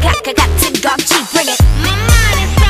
got, got, got, got, got, got, got, got, got, got, got, got,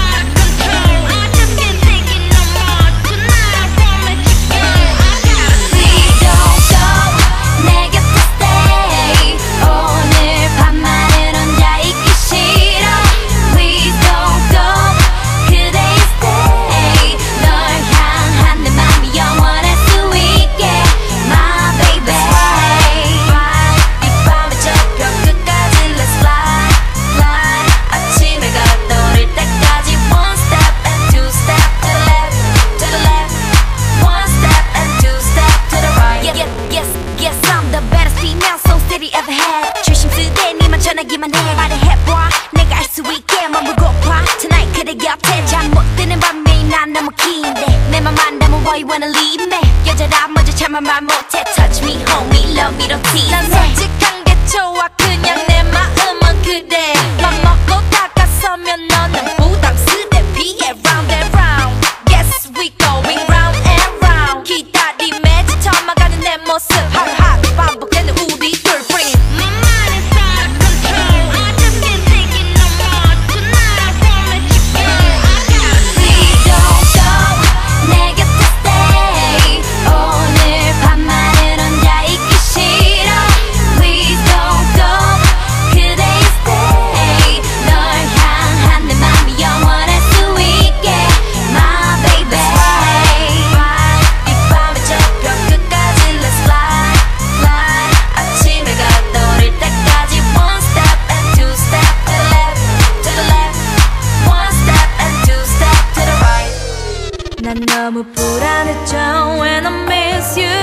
전하기만 해. 말해봐, 내가 알 수 있게 머물고파. Tonight 그대 곁에 잠못 드는 밤이 난 너무 긴데 내맘 안다면 why you wanna leave me? 여자라 먼저 참아 말못 너무 불안해져 when I miss you